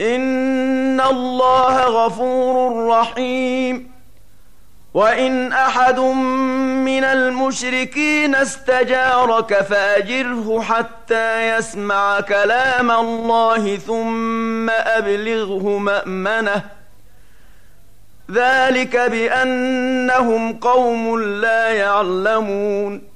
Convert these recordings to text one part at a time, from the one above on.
ان الله غفور رحيم وان احد من المشركين استجارك فاجره حتى يسمع كلام الله ثم ابلغه مامنه ذلك بانهم قوم لا يعلمون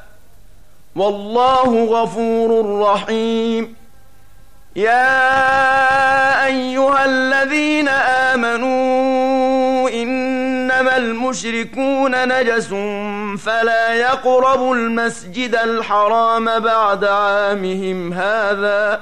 والله غفور رحيم. يا أيها الذين آمنوا إنما المشركون نجس فلا يقربوا المسجد الحرام بعد عامهم هذا.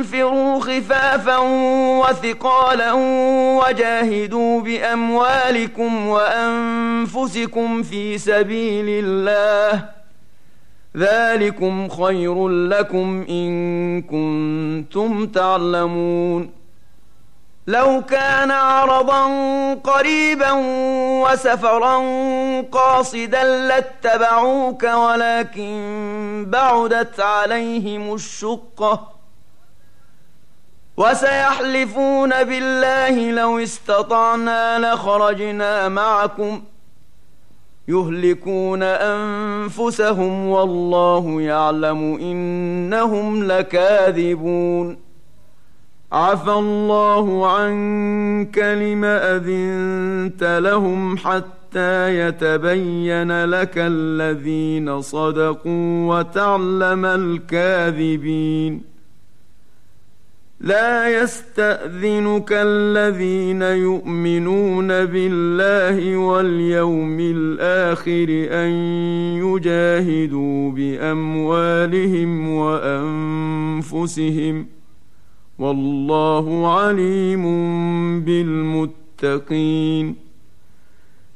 انفروا خفافا وثقالا وجاهدوا بأموالكم وأنفسكم في سبيل الله. ذلكم خير لكم إن كنتم تعلمون. لو كان عرضا قريبا وسفرا قاصدا لاتبعوك ولكن بعدت عليهم الشقة. وسيحلفون بالله لو استطعنا لخرجنا معكم يهلكون أنفسهم والله يعلم إنهم لكاذبون عفى الله عنك لم أذنت لهم حتى يتبين لك الذين صدقوا وتعلم الكاذبين لا يستأذنك الذين يؤمنون بالله واليوم الآخر أن يجاهدوا بأموالهم وأنفسهم والله عليم بالمتقين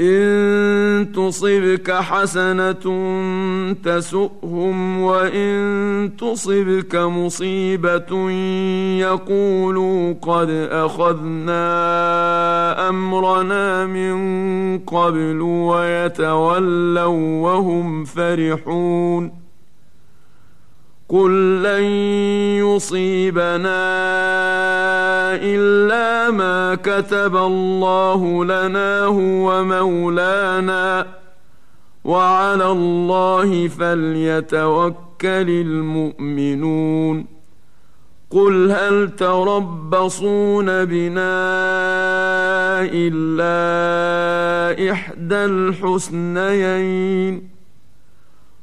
إن تصبك حسنة تسؤهم وإن تصبك مصيبة يقولوا قد أخذنا أمرنا من قبل ويتولوا وهم فرحون قل لن يصيبنا الا ما كتب الله لنا هو مولانا وعلى الله فليتوكل المؤمنون قل هل تربصون بنا الا احدى الحسنيين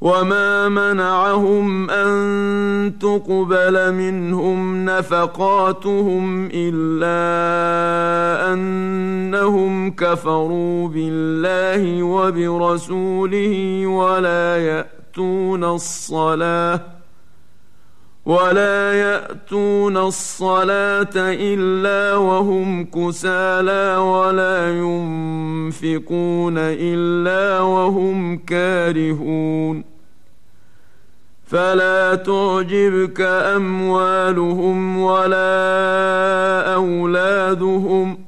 وما منعهم ان تقبل منهم نفقاتهم الا انهم كفروا بالله وبرسوله ولا ياتون الصلاه ولا ياتون الصلاه الا وهم كسالى ولا ينفقون الا وهم كارهون فلا تعجبك اموالهم ولا اولادهم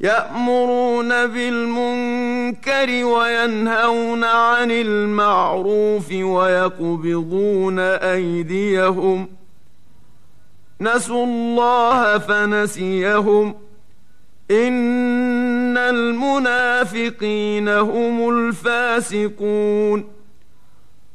يأمرون بالمنكر وينهون عن المعروف ويقبضون أيديهم. نسوا الله فنسيهم. إن المنافقين هم الفاسقون.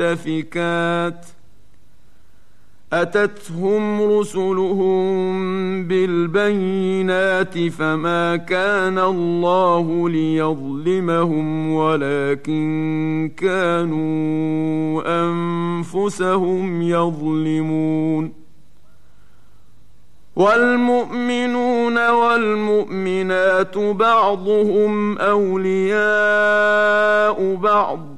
المؤتفكات أتتهم رسلهم بالبينات فما كان الله ليظلمهم ولكن كانوا أنفسهم يظلمون والمؤمنون والمؤمنات بعضهم أولياء بعض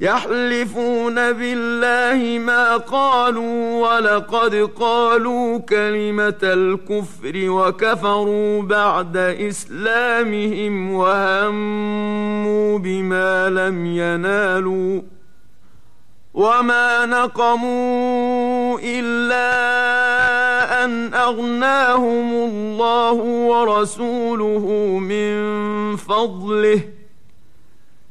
يحلفون بالله ما قالوا ولقد قالوا كلمة الكفر وكفروا بعد إسلامهم وهموا بما لم ينالوا وما نقموا إلا أن أغناهم الله ورسوله من فضله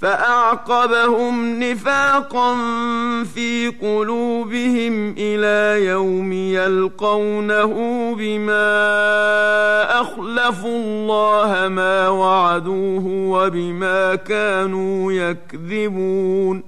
فأعقبهم نفاقا في قلوبهم إلى يوم يلقونه بما أخلفوا الله ما وعدوه وبما كانوا يكذبون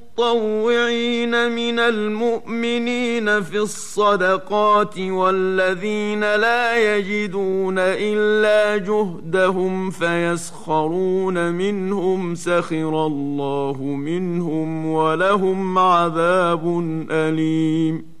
المتطوعين من المؤمنين في الصدقات والذين لا يجدون إلا جهدهم فيسخرون منهم سخر الله منهم ولهم عذاب أليم.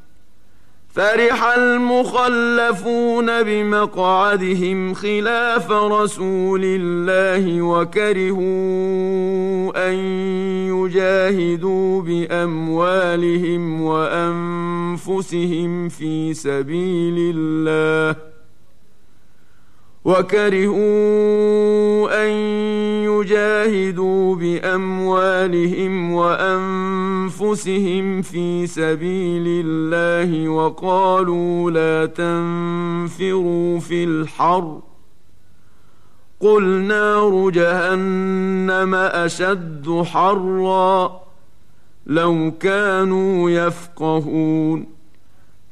فرح المخلفون بمقعدهم خلاف رسول الله وكرهوا أن يجاهدوا بأموالهم وأنفسهم في سبيل الله. وكرهوا أن يجاهدوا بأموالهم وأنفسهم في سبيل الله وقالوا لا تنفروا في الحر. قل نار جهنم أشد حرا لو كانوا يفقهون.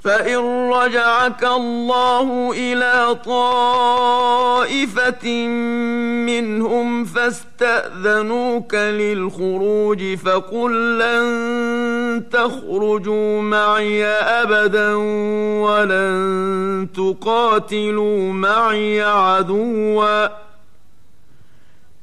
فان رجعك الله إلى طائفه منهم فاستاذنوك للخروج فقل لن تخرجوا معي ابدا ولن تقاتلوا معي عدوا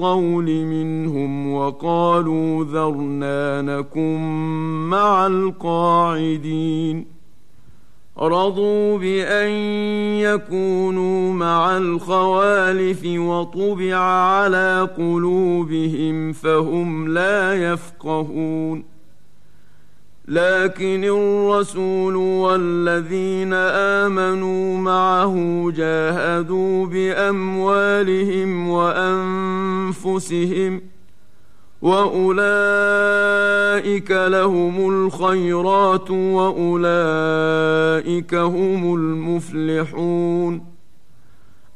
الطول منهم وقالوا ذرنا نكن مع القاعدين. رضوا بأن يكونوا مع الخوالف وطبع على قلوبهم فهم لا يفقهون. لكن الرسول والذين آمنوا معه جاهدوا بأموالهم وأنفسهم وأولئك لهم الخيرات وأولئك هم المفلحون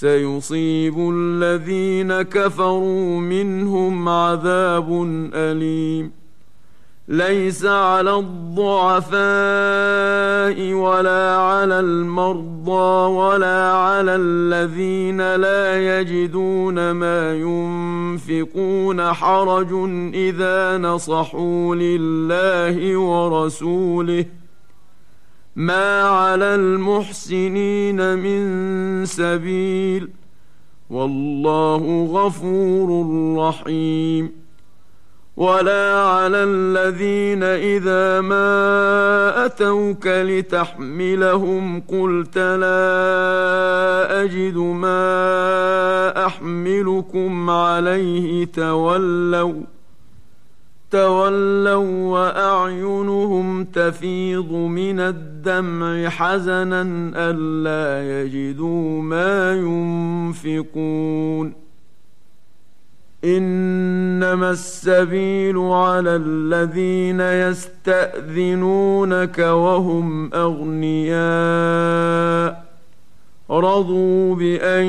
سيصيب الذين كفروا منهم عذاب أليم. ليس على الضعفاء ولا على المرضى ولا على الذين لا يجدون ما ينفقون حرج إذا نصحوا لله ورسوله. ما على المحسنين من سبيل والله غفور رحيم ولا على الذين اذا ما اتوك لتحملهم قلت لا اجد ما احملكم عليه تولوا تولوا وأعينهم تفيض من الدمع حزنا ألا يجدوا ما ينفقون. إنما السبيل على الذين يستأذنونك وهم أغنياء. رضوا بأن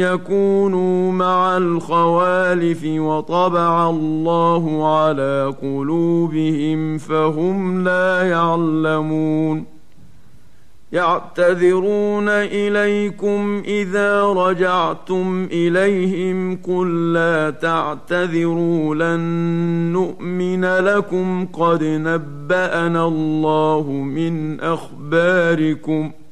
يكونوا مع الخوالف وطبع الله على قلوبهم فهم لا يعلمون. يعتذرون إليكم إذا رجعتم إليهم قل لا تعتذروا لن نؤمن لكم قد نبأنا الله من اخباركم ۖ.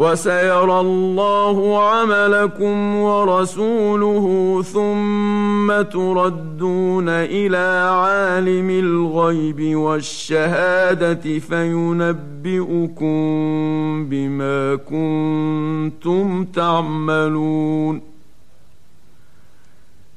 وسيرى الله عملكم ورسوله ثم تردون إلى عالم الغيب والشهادة فينبئكم بما كنتم تعملون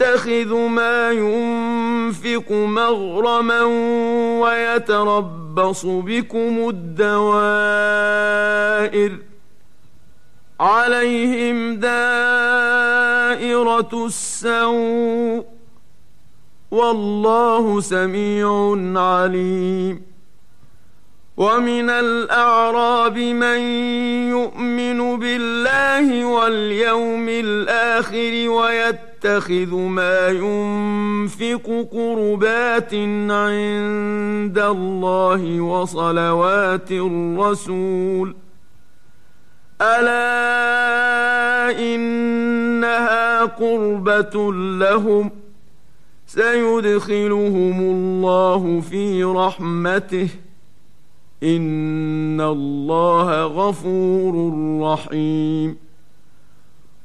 يتخذ ما ينفق مغرما ويتربص بكم الدوائر عليهم دائرة السوء والله سميع عليم ومن الأعراب من يؤمن بالله واليوم الآخر ويتخذ ما ينفق قربات عند الله وصلوات الرسول. ألا إنها قربة لهم سيدخلهم الله في رحمته ۖ. إن الله غفور رحيم.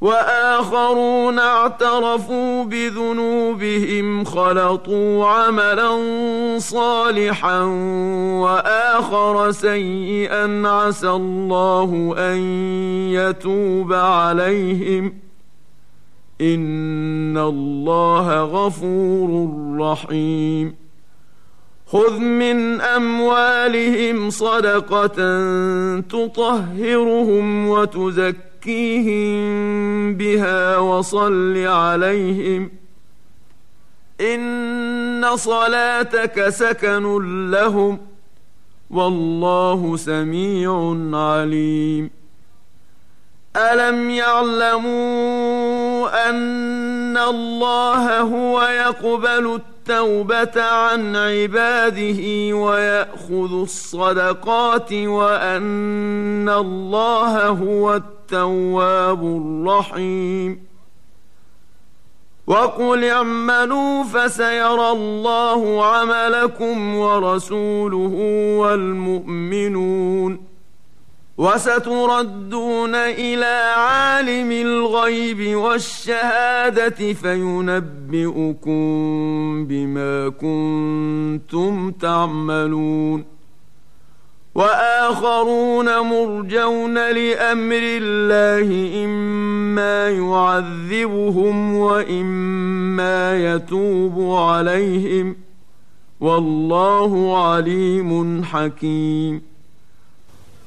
وآخرون اعترفوا بذنوبهم خلطوا عملا صالحا وآخر سيئا عسى الله أن يتوب عليهم. إن الله غفور رحيم. خذ من أموالهم صدقة تطهرهم وتزكي وزكيهم بها وصل عليهم. إن صلاتك سكن لهم والله سميع عليم. ألم يعلموا أن الله هو يقبل التوبة عن عباده ويأخذ الصدقات وأن الله هو التواب الرحيم. وقل اعملوا فسيرى الله عملكم ورسوله والمؤمنون. وستردون إلى عالم الغيب والشهادة فينبئكم بما كنتم تعملون. وآخرون مرجون لأمر الله إما يعذبهم وإما يتوب عليهم. والله عليم حكيم.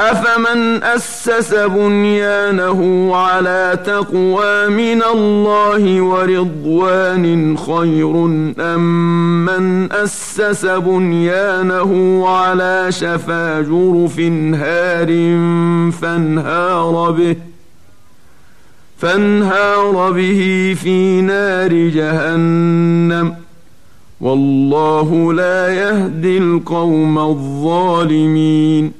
أفمن أسس بنيانه على تقوى من الله ورضوان خير أم من أسس بنيانه على شفا جرف هار فانهار به فانهار به في نار جهنم والله لا يهدي القوم الظالمين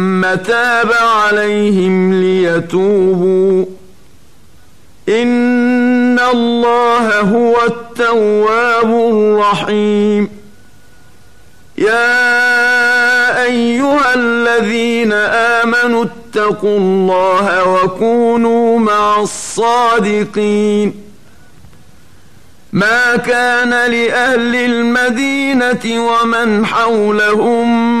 تاب عليهم ليتوبوا. إن الله هو التواب الرحيم. يا أيها الذين آمنوا اتقوا الله وكونوا مع الصادقين. ما كان لأهل المدينة ومن حولهم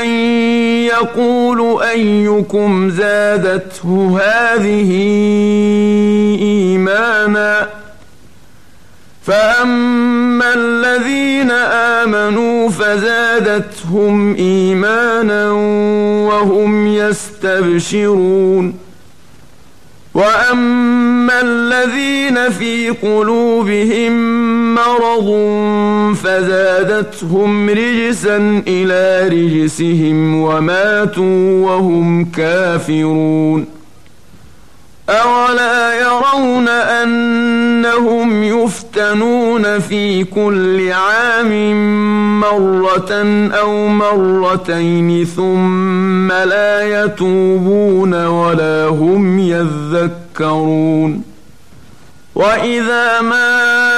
من يقول أيكم زادته هذه إيمانا فأما الذين آمنوا فزادتهم إيمانا وهم يستبشرون وأما الذين في قلوبهم مرض فزادتهم رجسا إلى رجسهم وماتوا وهم كافرون. أولا يرون أنهم يفتنون في كل عام مرة أو مرتين ثم لا يتوبون ولا هم يذكرون. وإذا ما